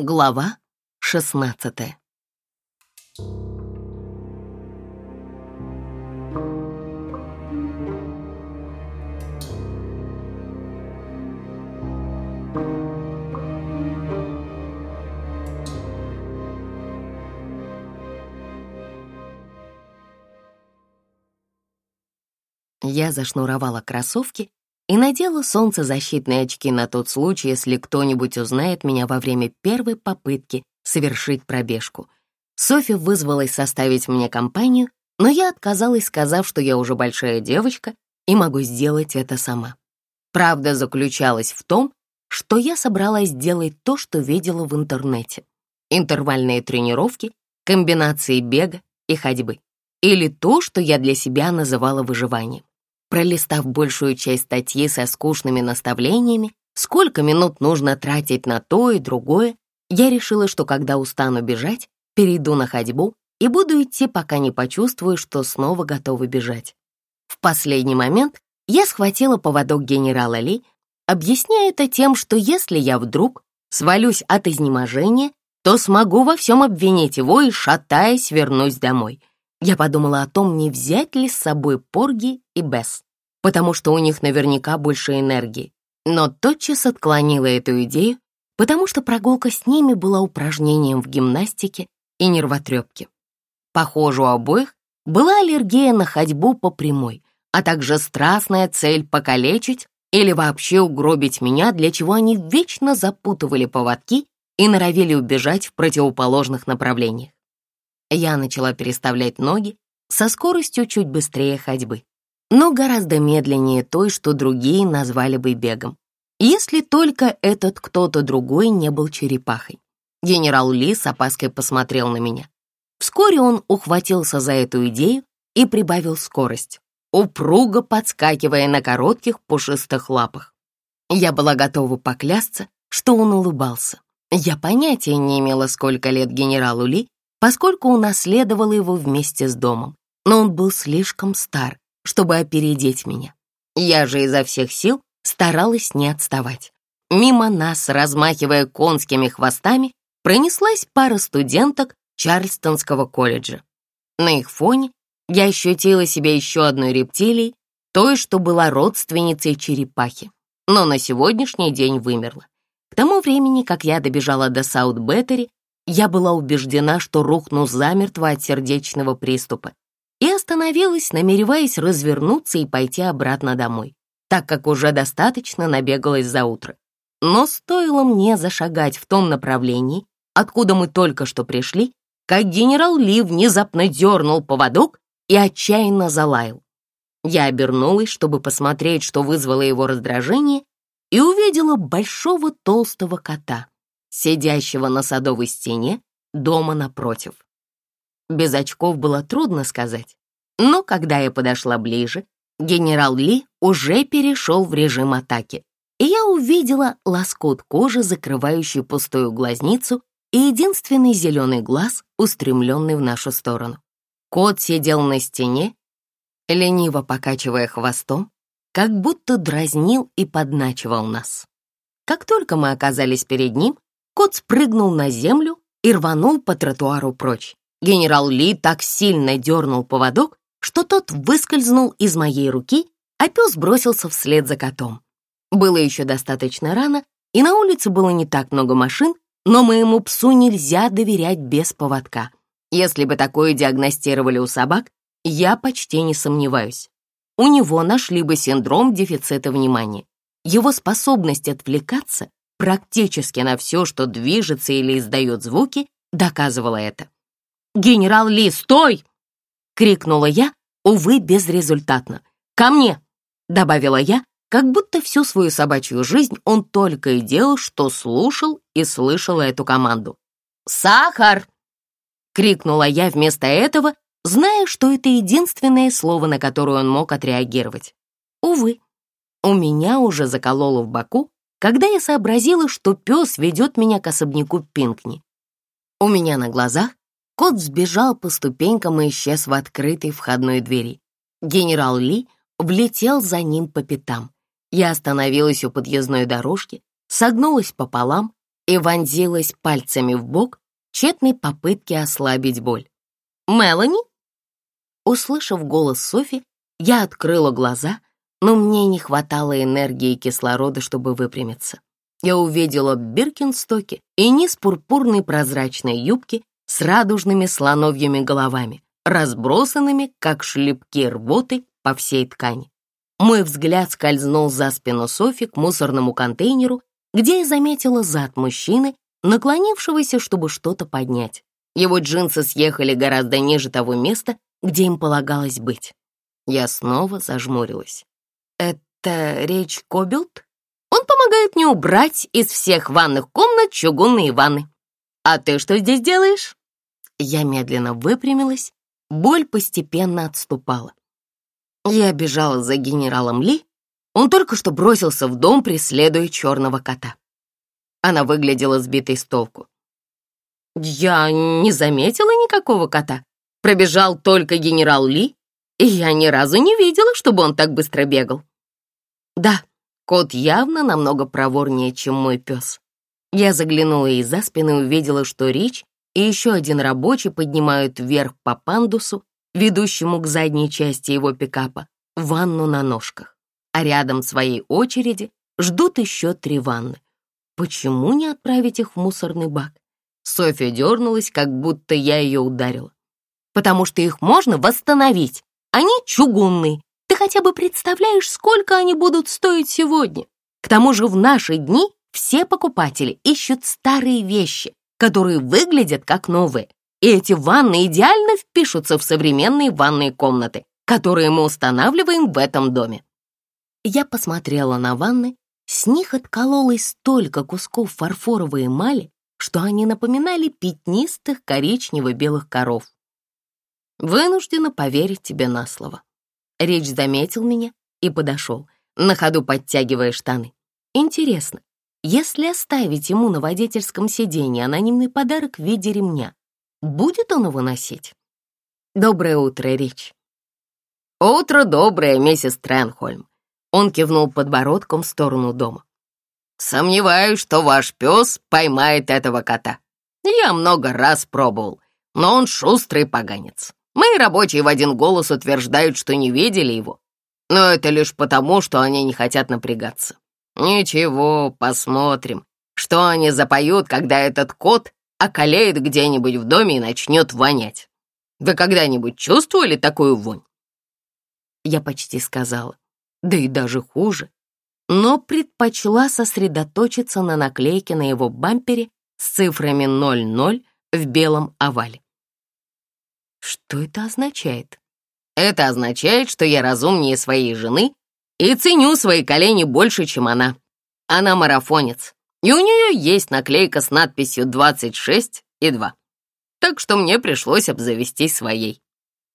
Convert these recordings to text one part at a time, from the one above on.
Глава шестнадцатая. Я зашнуровала кроссовки и надела солнцезащитные очки на тот случай, если кто-нибудь узнает меня во время первой попытки совершить пробежку. Софи вызвалась составить мне компанию, но я отказалась, сказав, что я уже большая девочка и могу сделать это сама. Правда заключалась в том, что я собралась делать то, что видела в интернете. Интервальные тренировки, комбинации бега и ходьбы. Или то, что я для себя называла выживанием. Пролистав большую часть статьи со скучными наставлениями, сколько минут нужно тратить на то и другое, я решила, что когда устану бежать, перейду на ходьбу и буду идти, пока не почувствую, что снова готова бежать. В последний момент я схватила поводок генерала Ли, объясняя это тем, что если я вдруг свалюсь от изнеможения, то смогу во всем обвинить его и, шатаясь, вернусь домой. Я подумала о том, не взять ли с собой Порги и Бесс, потому что у них наверняка больше энергии. Но тотчас отклонила эту идею, потому что прогулка с ними была упражнением в гимнастике и нервотрепке. Похоже, у обоих была аллергия на ходьбу по прямой, а также страстная цель покалечить или вообще угробить меня, для чего они вечно запутывали поводки и норовили убежать в противоположных направлениях. Я начала переставлять ноги со скоростью чуть быстрее ходьбы, но гораздо медленнее той, что другие назвали бы бегом. Если только этот кто-то другой не был черепахой. Генерал Ли с опаской посмотрел на меня. Вскоре он ухватился за эту идею и прибавил скорость, упруго подскакивая на коротких пушистых лапах. Я была готова поклясться, что он улыбался. Я понятия не имела, сколько лет генералу Ли, поскольку унаследовала его вместе с домом, но он был слишком стар, чтобы опередить меня. Я же изо всех сил старалась не отставать. Мимо нас, размахивая конскими хвостами, пронеслась пара студенток Чарльстонского колледжа. На их фоне я ощутила себя еще одной рептилией, той, что была родственницей черепахи, но на сегодняшний день вымерла. К тому времени, как я добежала до Саут-Беттери, я была убеждена, что рухну замертво от сердечного приступа и остановилась, намереваясь развернуться и пойти обратно домой, так как уже достаточно набегалась за утро. Но стоило мне зашагать в том направлении, откуда мы только что пришли, как генерал Ли внезапно дернул поводок и отчаянно залаял. Я обернулась, чтобы посмотреть, что вызвало его раздражение, и увидела большого толстого кота, сидящего на садовой стене дома напротив. Без очков было трудно сказать, но когда я подошла ближе, генерал Ли уже перешел в режим атаки, и я увидела лоскут кожи, закрывающий пустую глазницу, и единственный зеленый глаз, устремленный в нашу сторону. Кот сидел на стене, лениво покачивая хвостом, как будто дразнил и подначивал нас. Как только мы оказались перед ним, Кот спрыгнул на землю и рванул по тротуару прочь. Генерал Ли так сильно дернул поводок, что тот выскользнул из моей руки, а пес бросился вслед за котом. Было еще достаточно рано, и на улице было не так много машин, но моему псу нельзя доверять без поводка. Если бы такое диагностировали у собак, я почти не сомневаюсь. У него нашли бы синдром дефицита внимания. Его способность отвлекаться практически на все, что движется или издает звуки, доказывала это. «Генерал Ли, стой!» — крикнула я, увы, безрезультатно. «Ко мне!» — добавила я, как будто всю свою собачью жизнь он только и делал, что слушал и слышал эту команду. «Сахар!» — крикнула я вместо этого, зная, что это единственное слово, на которое он мог отреагировать. Увы, у меня уже закололо в боку, когда я сообразила, что пес ведет меня к особняку Пинкни. У меня на глазах кот сбежал по ступенькам и исчез в открытой входной двери. Генерал Ли влетел за ним по пятам. Я остановилась у подъездной дорожки, согнулась пополам и вонзилась пальцами в бок тщетной попытки ослабить боль. «Мелани?» Услышав голос Софи, я открыла глаза, но мне не хватало энергии и кислорода, чтобы выпрямиться. Я увидела Биркинстоки и низ пурпурной прозрачной юбки с радужными слоновьими головами, разбросанными, как шлепки рвоты, по всей ткани. Мой взгляд скользнул за спину Софи к мусорному контейнеру, где я заметила зад мужчины, наклонившегося, чтобы что-то поднять. Его джинсы съехали гораздо ниже того места, где им полагалось быть. Я снова зажмурилась. «Это речь Кобилт? Он помогает мне убрать из всех ванных комнат чугунные ванны. А ты что здесь делаешь?» Я медленно выпрямилась, боль постепенно отступала. Я бежала за генералом Ли. Он только что бросился в дом, преследуя черного кота. Она выглядела сбитой с толку. Я не заметила никакого кота. Пробежал только генерал Ли, и я ни разу не видела, чтобы он так быстро бегал. Да, кот явно намного проворнее, чем мой пес. Я заглянула ей за спину и увидела, что Рич и еще один рабочий поднимают вверх по пандусу, ведущему к задней части его пикапа, ванну на ножках. А рядом своей очереди ждут еще три ванны. Почему не отправить их в мусорный бак? Софья дернулась, как будто я ее ударила. Потому что их можно восстановить. Они чугунные. Ты хотя бы представляешь, сколько они будут стоить сегодня? К тому же в наши дни все покупатели ищут старые вещи, которые выглядят как новые. И эти ванны идеально впишутся в современные ванные комнаты, которые мы устанавливаем в этом доме. Я посмотрела на ванны, с них откололось столько кусков фарфоровой эмали, что они напоминали пятнистых коричнево-белых коров. Вынуждена поверить тебе на слово. Речь заметил меня и подошел, на ходу подтягивая штаны. Интересно, если оставить ему на водительском сиденье анонимный подарок в виде ремня, будет он его носить? Доброе утро, Рич. Утро доброе, миссис Тренхольм. Он кивнул подбородком в сторону дома. Сомневаюсь, что ваш пес поймает этого кота. Я много раз пробовал, но он шустрый поганец. Мои рабочие в один голос утверждают, что не видели его. Но это лишь потому, что они не хотят напрягаться. Ничего, посмотрим, что они запоют, когда этот кот околеет где-нибудь в доме и начнет вонять. Вы когда-нибудь чувствовали такую вонь? Я почти сказала, да и даже хуже, но предпочла сосредоточиться на наклейке на его бампере с цифрами 00 в белом овале. Что это означает? Это означает, что я разумнее своей жены и ценю свои колени больше, чем она. Она марафонец, и у нее есть наклейка с надписью 26 и 2. Так что мне пришлось обзавестись своей.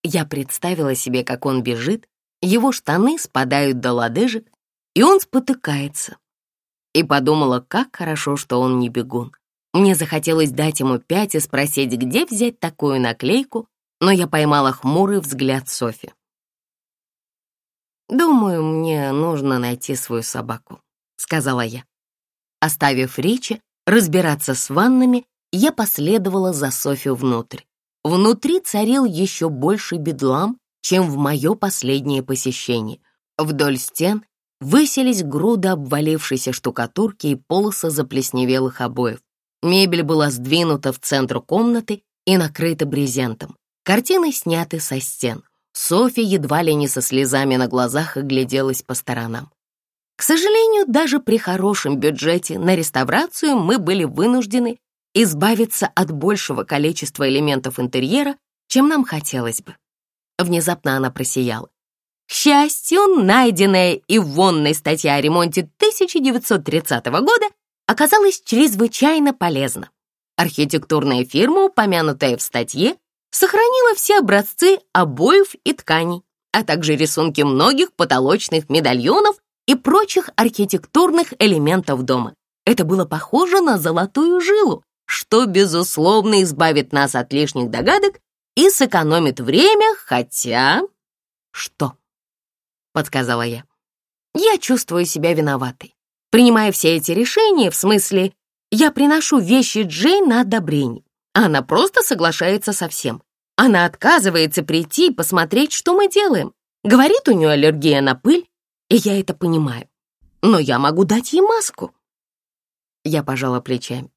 Я представила себе, как он бежит, его штаны спадают до лодыжек, и он спотыкается. И подумала, как хорошо, что он не бегун. Мне захотелось дать ему пять и спросить, где взять такую наклейку, но я поймала хмурый взгляд Софи. «Думаю, мне нужно найти свою собаку», — сказала я. Оставив Ричи разбираться с ваннами, я последовала за Софи внутрь. Внутри царил еще больше бедлам, чем в мое последнее посещение. Вдоль стен высились груды обвалившейся штукатурки и полосы заплесневелых обоев. Мебель была сдвинута в центр комнаты и накрыта брезентом. Картины сняты со стен. Софья едва ли не со слезами на глазах огляделась по сторонам. К сожалению, даже при хорошем бюджете на реставрацию мы были вынуждены избавиться от большего количества элементов интерьера, чем нам хотелось бы. Внезапно она просияла. К счастью, найденная Ивонной статья о ремонте 1930 года оказалась чрезвычайно полезна. Архитектурная фирма, упомянутая в статье, сохранила все образцы обоев и тканей, а также рисунки многих потолочных медальонов и прочих архитектурных элементов дома. Это было похоже на золотую жилу, что, безусловно, избавит нас от лишних догадок и сэкономит время, хотя... Что? Подсказала я. Я чувствую себя виноватой. Принимая все эти решения, в смысле, Я приношу вещи Джейн на одобрение. Она просто соглашается со всем. Она отказывается прийти и посмотреть, что мы делаем. Говорит, у нее аллергия на пыль, и я это понимаю. Но я могу дать ей маску. Я пожала плечами.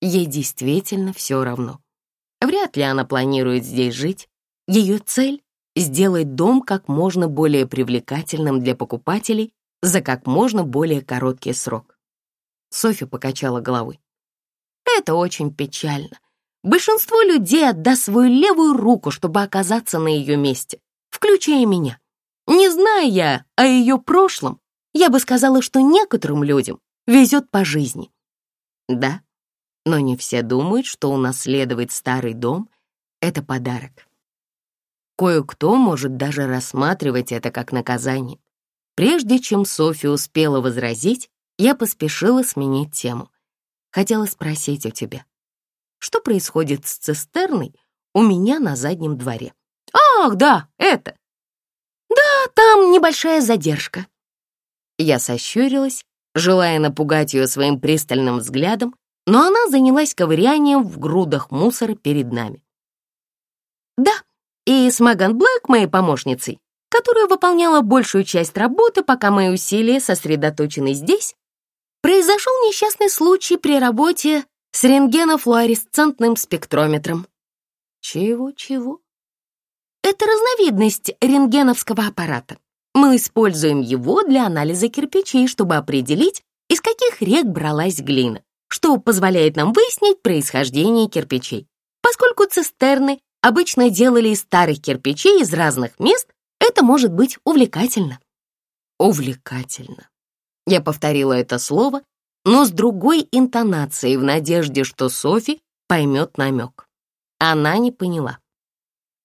Ей действительно все равно. Вряд ли она планирует здесь жить. Ее цель — сделать дом как можно более привлекательным для покупателей за как можно более короткий срок. Софья покачала головой. Это очень печально. Большинство людей отдаст свою левую руку, чтобы оказаться на ее месте, включая меня. Не зная я о ее прошлом, я бы сказала, что некоторым людям везет по жизни. Да, но не все думают, что унаследовать старый дом — это подарок. Кое-кто может даже рассматривать это как наказание. Прежде чем Софья успела возразить, я поспешила сменить тему. Хотела спросить у тебя, что происходит с цистерной у меня на заднем дворе? Ах, да, это. Да, там небольшая задержка. Я сощурилась, желая напугать ее своим пристальным взглядом, но она занялась ковырянием в грудах мусора перед нами. Да, и с Меган Блэк, моей помощницей, которая выполняла большую часть работы, пока мои усилия сосредоточены здесь, произошел несчастный случай при работе с рентгенофлуоресцентным спектрометром. Чего-чего? Это разновидность рентгеновского аппарата. Мы используем его для анализа кирпичей, чтобы определить, из каких рек бралась глина, что позволяет нам выяснить происхождение кирпичей. Поскольку цистерны обычно делали из старых кирпичей из разных мест, это может быть увлекательно. Увлекательно. Я повторила это слово, но с другой интонацией в надежде, что Софи поймет намек. Она не поняла.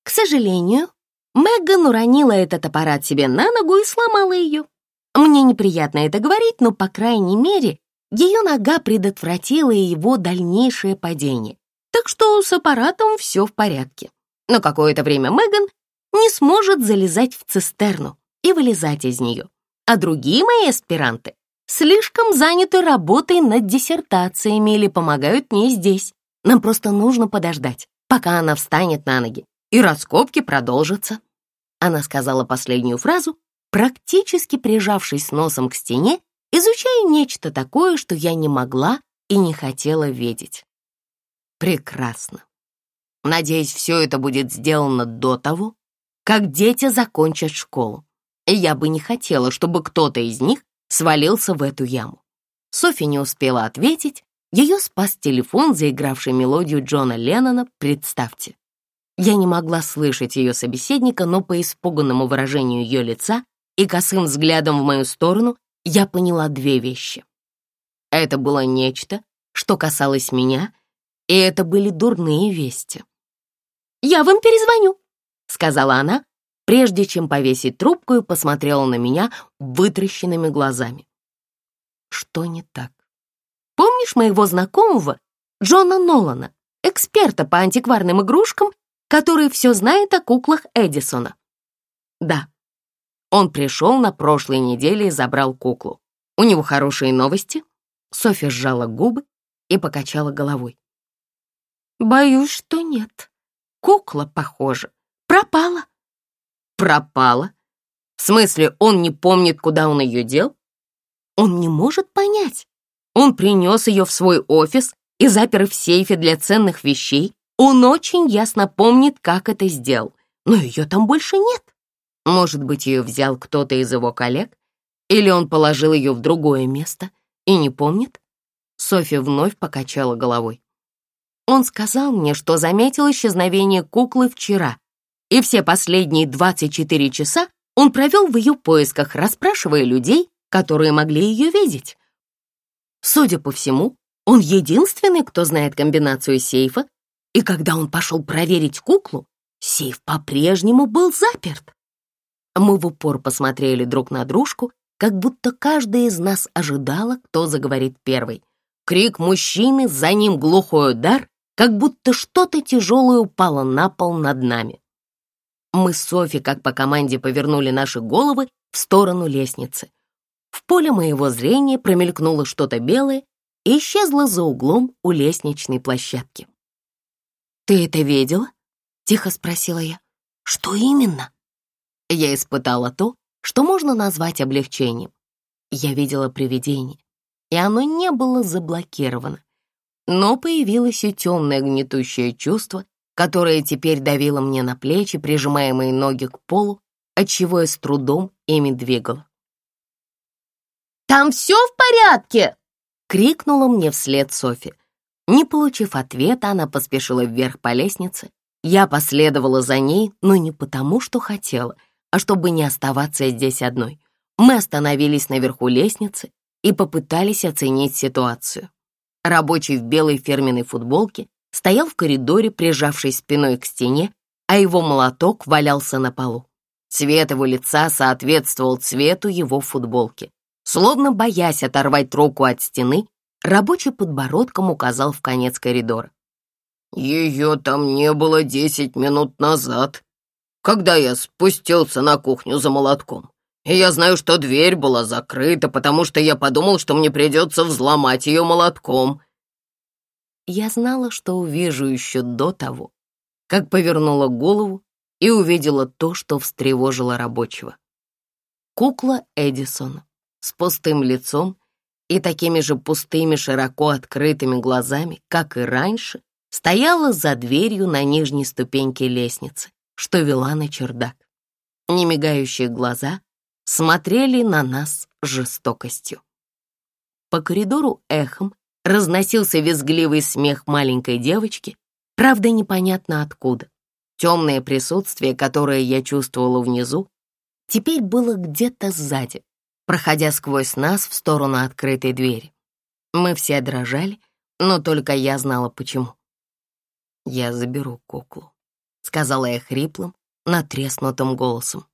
К сожалению, Меган уронила этот аппарат себе на ногу и сломала ее. Мне неприятно это говорить, но, по крайней мере, ее нога предотвратила его дальнейшее падение. Так что с аппаратом все в порядке. Но какое-то время Меган не сможет залезать в цистерну и вылезать из нее. А другие мои аспиранты слишком заняты работой над диссертациями или помогают мне здесь. Нам просто нужно подождать, пока она встанет на ноги, и раскопки продолжатся. Она сказала последнюю фразу, практически прижавшись носом к стене, изучая нечто такое, что я не могла и не хотела видеть. Прекрасно. Надеюсь, все это будет сделано до того, как дети закончат школу. И я бы не хотела, чтобы кто-то из них свалился в эту яму. Софи не успела ответить, ее спас телефон, заигравший мелодию Джона Леннона «Представьте». Я не могла слышать ее собеседника, но по испуганному выражению ее лица и косым взглядом в мою сторону я поняла две вещи. Это было нечто, что касалось меня, и это были дурные вести. «Я вам перезвоню», — сказала она, прежде чем повесить трубку и посмотрела на меня вытращенными глазами. Что не так? Помнишь моего знакомого Джона Нолана, эксперта по антикварным игрушкам, который все знает о куклах Эдисона? Да. Он пришел на прошлой неделе и забрал куклу. У него хорошие новости? Софья сжала губы и покачала головой. Боюсь, что нет. Кукла, похоже, пропала. Пропала? В смысле, он не помнит, куда он ее дел? Он не может понять. Он принес ее в свой офис и запер в сейфе для ценных вещей. Он очень ясно помнит, как это сделал, но ее там больше нет. Может быть, ее взял кто-то из его коллег? Или он положил ее в другое место и не помнит? Софья вновь покачала головой. Он сказал мне, что заметил исчезновение куклы вчера, и все последние 24 часа он провел в ее поисках, расспрашивая людей, которые могли ее видеть. Судя по всему, он единственный, кто знает комбинацию сейфа, и когда он пошел проверить куклу, сейф по-прежнему был заперт. Мы в упор посмотрели друг на дружку, как будто каждая из нас ожидала, кто заговорит первый. Крик мужчины, за ним глухой удар, как будто что-то тяжелое упало на пол над нами. Мы с Софи, как по команде, повернули наши головы в сторону лестницы. В поле моего зрения промелькнуло что-то белое, и исчезла за углом у лестничной площадки. «Ты это видела?» — тихо спросила я. «Что именно?» Я испытала то, что можно назвать облегчением. Я видела привидение, и оно не было заблокировано. Но появилось и темное гнетущее чувство, которое теперь давило мне на плечи, прижимая мои ноги к полу, отчего я с трудом ими двигала. «Там все в порядке?» — крикнула мне вслед Софи. Не получив ответа, она поспешила вверх по лестнице. Я последовала за ней, но не потому, что хотела, а чтобы не оставаться здесь одной. Мы остановились наверху лестницы и попытались оценить ситуацию. Рабочий в белой фирменной футболке стоял в коридоре, прижавшись спиной к стене, а его молоток валялся на полу. Цвет его лица соответствовал цвету его футболки. Словно боясь оторвать руку от стены, рабочий подбородком указал в конец коридора. «Ее там не было десять минут назад, когда я спустился на кухню за молотком. И я знаю, что дверь была закрыта, потому что я подумал, что мне придется взломать ее молотком». Я знала, что увижу еще до того, как повернула голову и увидела то, что встревожило рабочего. Кукла Эдисона с пустым лицом и такими же пустыми широко открытыми глазами, как и раньше, стояла за дверью на нижней ступеньке лестницы, что вела на чердак. Немигающие глаза смотрели на нас жестокостью. По коридору эхом разносился визгливый смех маленькой девочки, правда, непонятно откуда. Темное присутствие, которое я чувствовала внизу, теперь было где-то сзади, проходя сквозь нас в сторону открытой двери. Мы все дрожали, но только я знала почему. «Я заберу куклу», — сказала я хриплым, натреснутым голосом.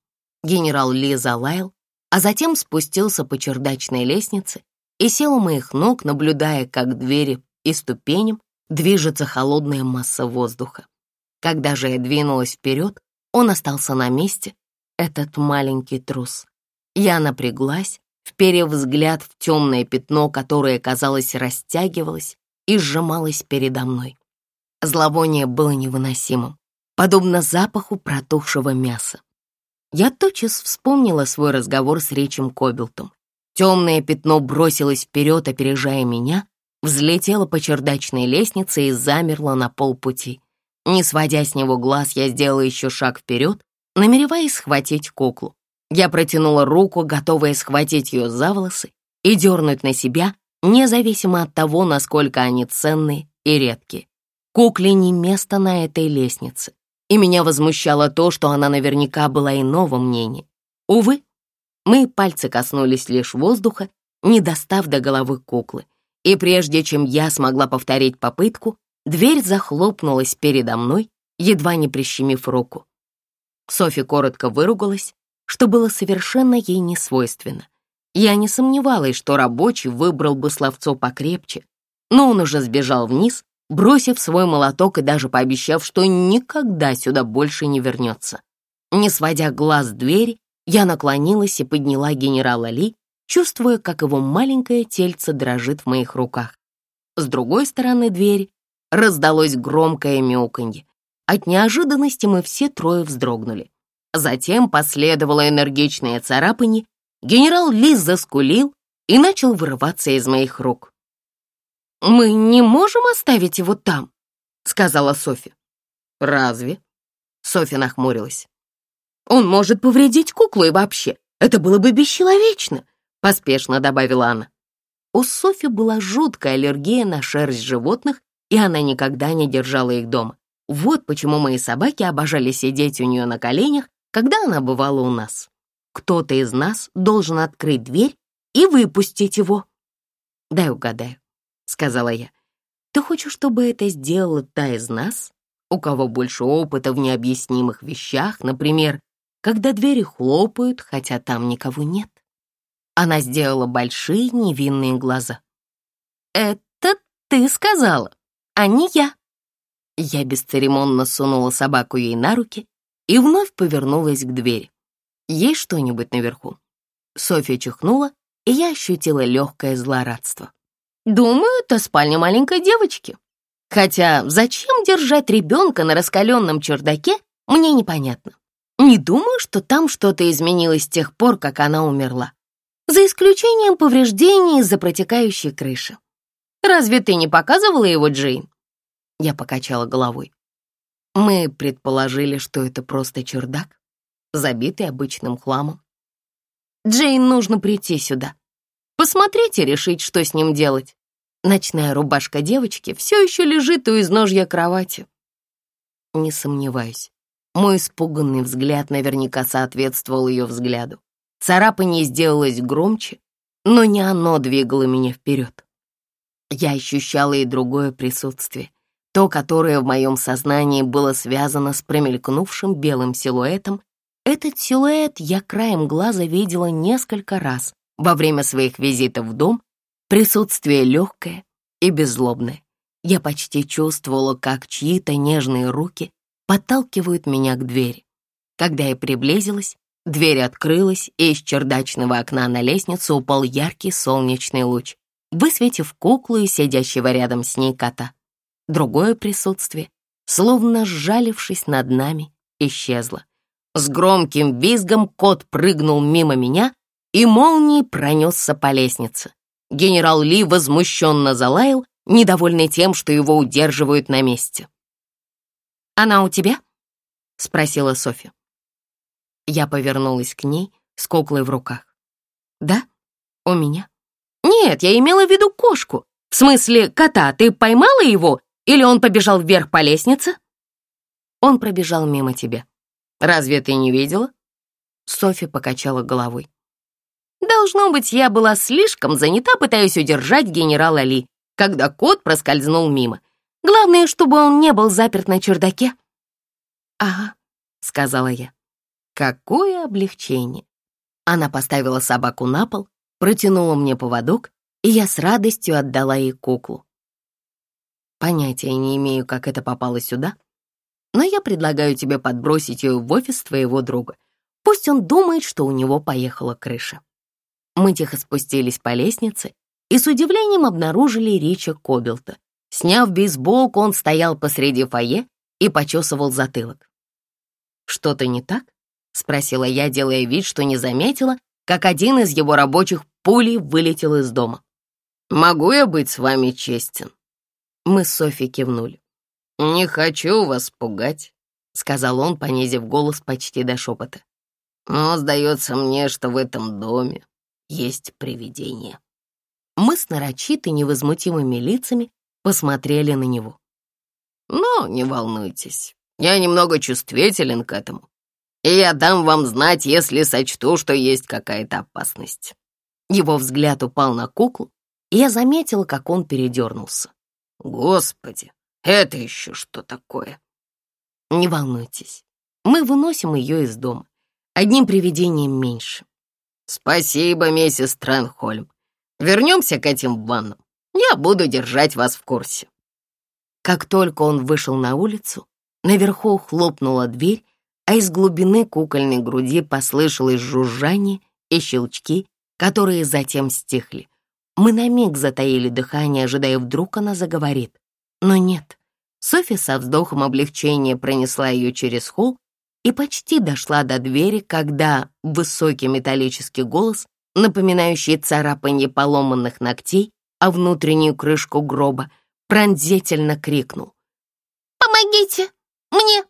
Генерал Ли залаял, а затем спустился по чердачной лестнице и сел у моих ног, наблюдая, как двери и ступеням движется холодная масса воздуха. Когда же я двинулась вперед, он остался на месте, этот маленький трус. Я напряглась, вперев взгляд в темное пятно, которое, казалось, растягивалось и сжималось передо мной. Зловоние было невыносимым, подобно запаху протухшего мяса. Я тотчас вспомнила свой разговор с Речем Кобелтом. Темное пятно бросилось вперед, опережая меня, взлетело по чердачной лестнице и замерло на полпути. Не сводя с него глаз, я сделала еще шаг вперед, намереваясь схватить куклу. Я протянула руку, готовая схватить ее за волосы и дернуть на себя, независимо от того, насколько они ценные и редкие. Кукле не место на этой лестнице, и меня возмущало то, что она наверняка была иного мнения. Увы, мои пальцы коснулись лишь воздуха, не достав до головы куклы, и прежде чем я смогла повторить попытку, дверь захлопнулась передо мной, едва не прищемив руку. Софи коротко выругалась, что было совершенно ей не свойственно. Я не сомневалась, что рабочий выбрал бы словцо покрепче, но он уже сбежал вниз, бросив свой молоток и даже пообещав, что никогда сюда больше не вернется. Не сводя глаз с двери, я наклонилась и подняла генерала Ли, чувствуя, как его маленькое тельце дрожит в моих руках. С другой стороны двери раздалось громкое мяуканье. От неожиданности мы все трое вздрогнули. Затем последовало энергичное царапанье, генерал Лис заскулил и начал вырываться из моих рук. «Мы не можем оставить его там», — сказала Софи. «Разве?» — Софи нахмурилась. «Он может повредить куклу и вообще. Это было бы бесчеловечно», — поспешно добавила она. У Софи была жуткая аллергия на шерсть животных, и она никогда не держала их дома. Вот почему мои собаки обожали сидеть у нее на коленях когда она бывала у нас. Кто-то из нас должен открыть дверь и выпустить его. «Дай угадаю», — сказала я. «Ты хочешь, чтобы это сделала та из нас, у кого больше опыта в необъяснимых вещах, например, когда двери хлопают, хотя там никого нет?» Она сделала большие невинные глаза. «Это ты сказала, а не я». Я бесцеремонно сунула собаку ей на руки и вновь повернулась к двери. «Есть что-нибудь наверху?» Софья чихнула, и я ощутила легкое злорадство. Думаю, это спальня маленькой девочки. Хотя зачем держать ребенка на раскаленном чердаке, мне непонятно. Не думаю, что там что-то изменилось с тех пор, как она умерла. За исключением повреждений из-за протекающей крыши. Разве ты не показывала его, Джейн? Я покачала головой. Мы предположили, что это просто чердак, забитый обычным хламом. Джейн нужно прийти сюда. Посмотреть и решить, что с ним делать. Ночная рубашка девочки все еще лежит у изножья кровати. Не сомневаюсь. Мой испуганный взгляд наверняка соответствовал ее взгляду. Царапание сделалось громче, но не оно двигало меня вперед. Я ощущала и другое присутствие, то, которое в моем сознании было связано с промелькнувшим белым силуэтом. Этот силуэт я краем глаза видела несколько раз во время своих визитов в дом, присутствие легкое и беззлобное. Я почти чувствовала, как чьи-то нежные руки подталкивают меня к двери. Когда я приблизилась, дверь открылась, и из чердачного окна на лестницу упал яркий солнечный луч, высветив куклу и сидящего рядом с ней кота. Другое присутствие, словно сжалившись над нами, исчезло. С громким визгом кот прыгнул мимо меня и молнией пронесся по лестнице. Генерал Ли возмущенно залаял, недовольный тем, что его удерживают на месте. «Она у тебя?» — спросила Софья. Я повернулась к ней с куклой в руках. «Да, у меня». «Нет, я имела в виду кошку. В смысле, кота. Ты поймала его? Или он побежал вверх по лестнице?» «Он пробежал мимо тебя. Разве ты не видела?» Софья покачала головой. «Должно быть, я была слишком занята, пытаясь удержать генерала Ли, когда кот проскользнул мимо. Главное, чтобы он не был заперт на чердаке». «Ага», — сказала я. «Какое облегчение!» Она поставила собаку на пол, протянула мне поводок, и я с радостью отдала ей куклу. Понятия не имею, как это попало сюда, но я предлагаю тебе подбросить ее в офис твоего друга. Пусть он думает, что у него поехала крыша. Мы тихо спустились по лестнице и с удивлением обнаружили Рича Кобелта, Сняв бейсболку, он стоял посреди фойе и почесывал затылок. «Что-то не так?» — спросила я, делая вид, что не заметила, как один из его рабочих пулей вылетел из дома. «Могу я быть с вами честен?» Мы с Софи кивнули. «Не хочу вас пугать», — сказал он, понизив голос почти до шепота. «Но сдается мне, что в этом доме есть привидение». Мы с нарочито невозмутимыми лицами посмотрели на него. «Но не волнуйтесь, я немного чувствителен к этому, и я дам вам знать, если сочту, что есть какая-то опасность». Его взгляд упал на куклу, и я заметила, как он передернулся. «Господи, это еще что такое?» «Не волнуйтесь, мы выносим ее из дома. Одним привидением меньше». «Спасибо, миссис Тренхольм. Вернемся к этим ваннам. Я буду держать вас в курсе». Как только он вышел на улицу, наверху хлопнула дверь, а из глубины кукольной груди послышалось жужжание и щелчки, которые затем стихли. Мы на миг затаили дыхание, ожидая, вдруг она заговорит. Но нет. Софи со вздохом облегчения пронесла ее через холл и почти дошла до двери, когда высокий металлический голос, напоминающий царапанье поломанных ногтей, а внутреннюю крышку гроба, пронзительно крикнул. «Помогите! Мне!»